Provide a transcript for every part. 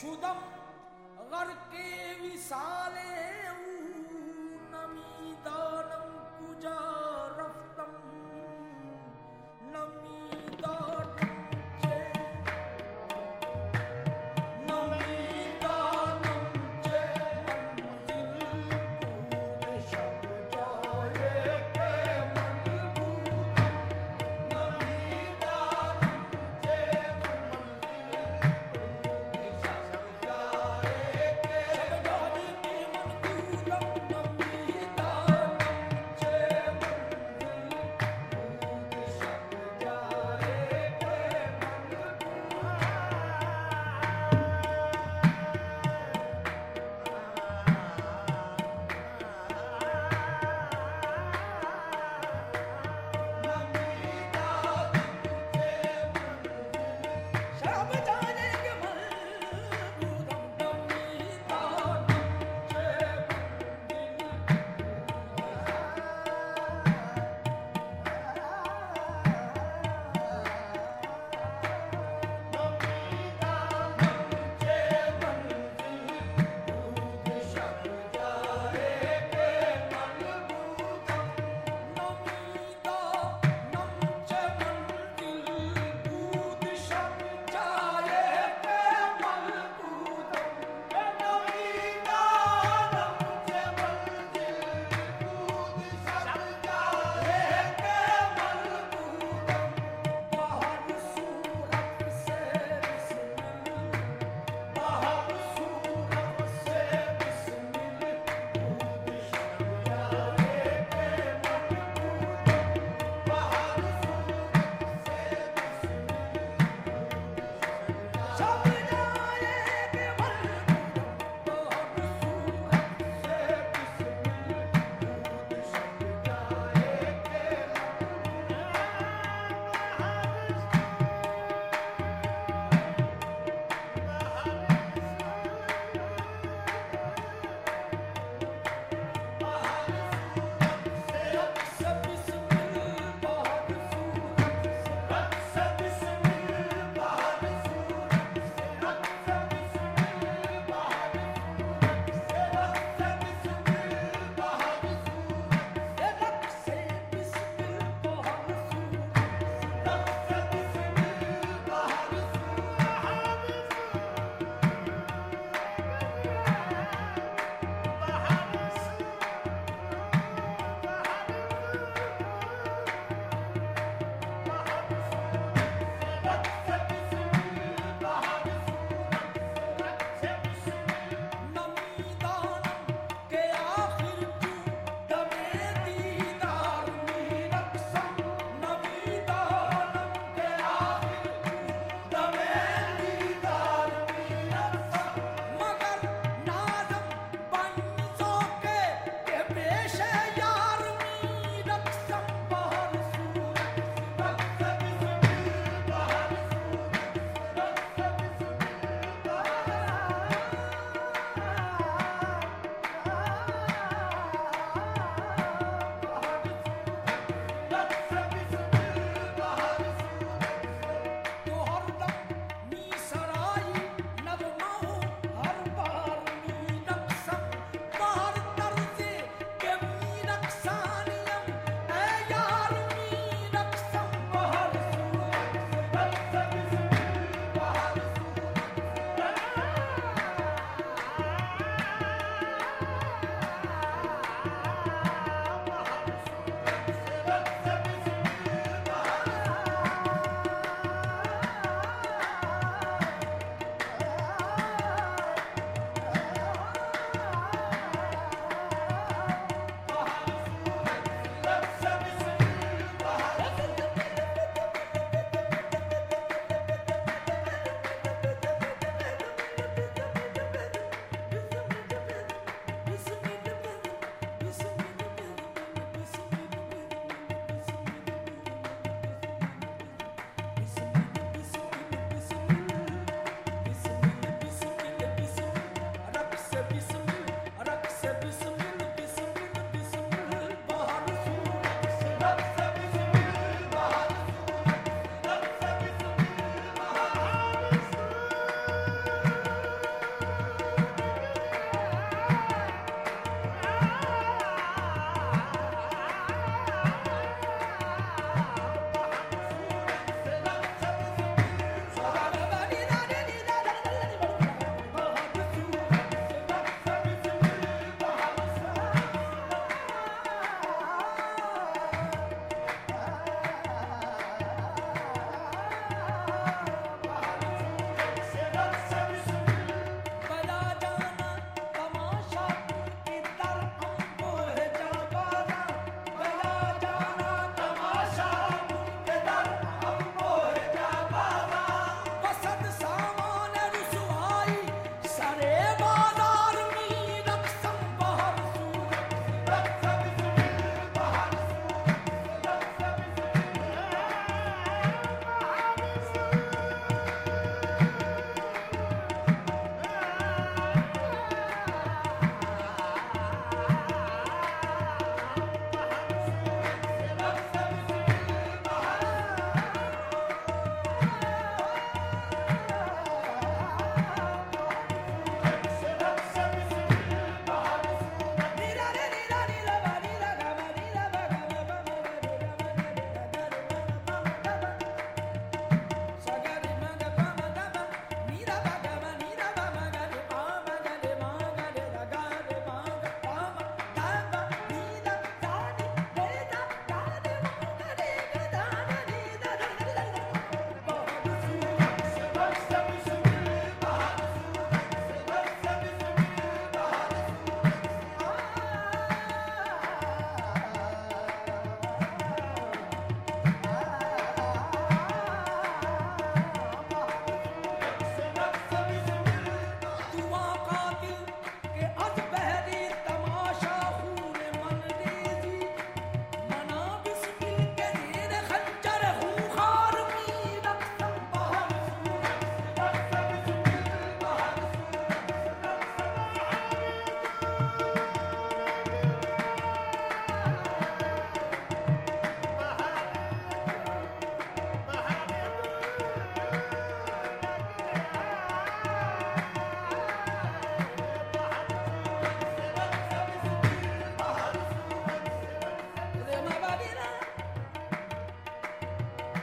शुदम गर के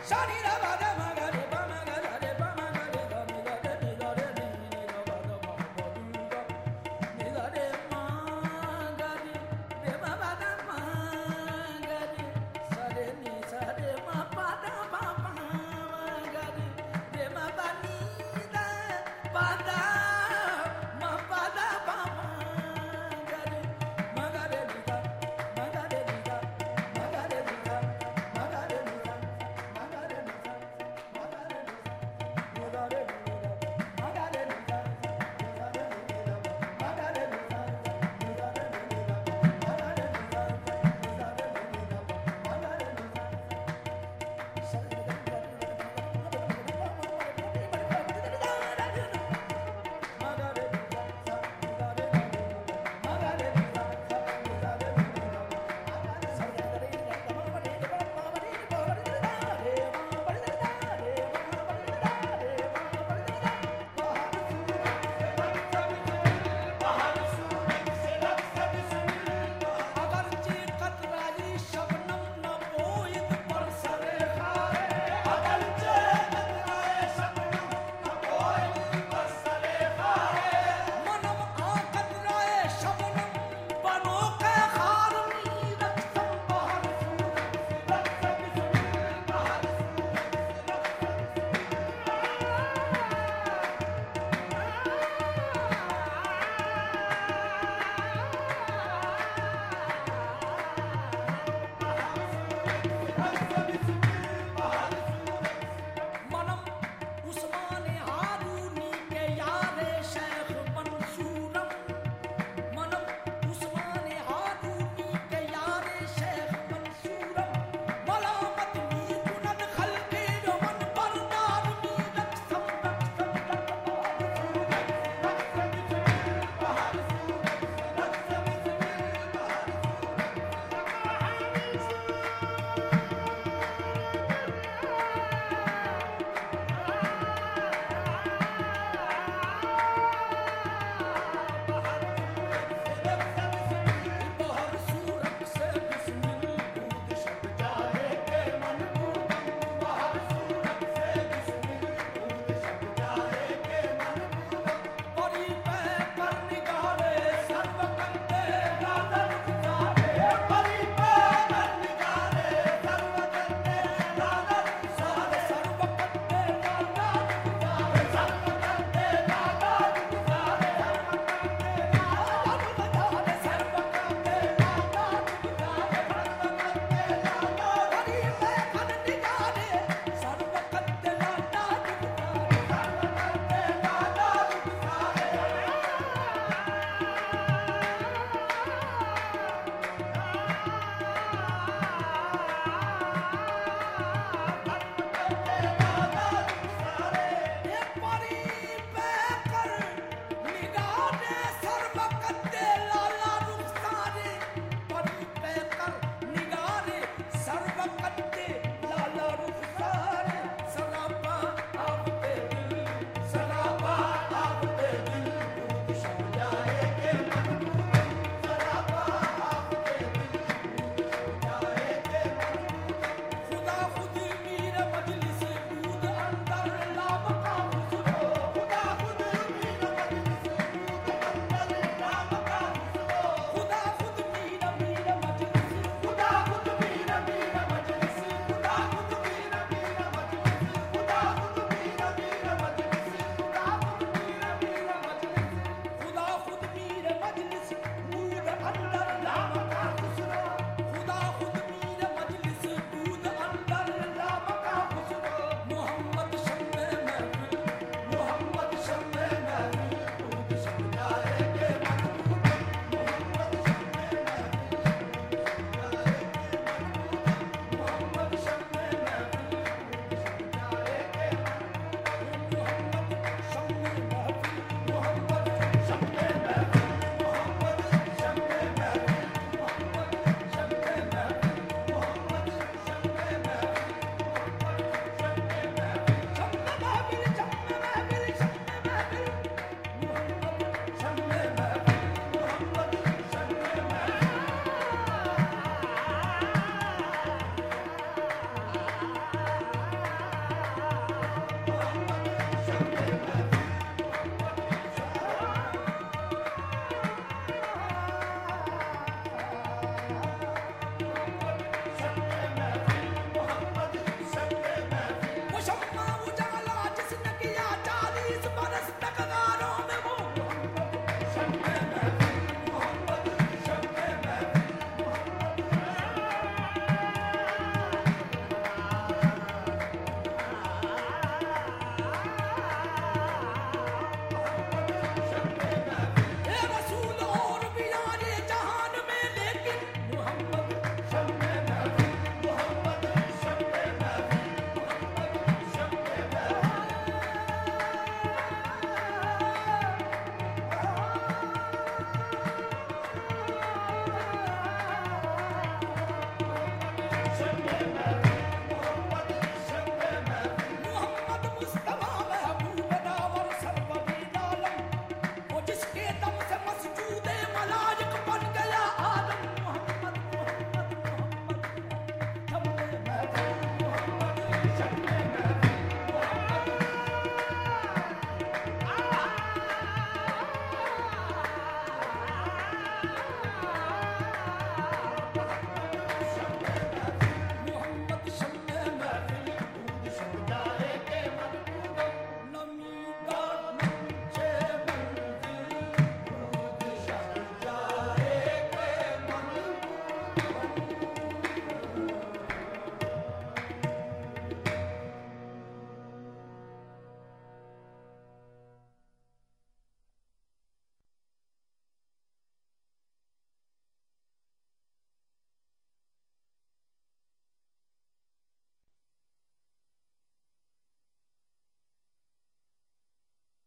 杀敌难。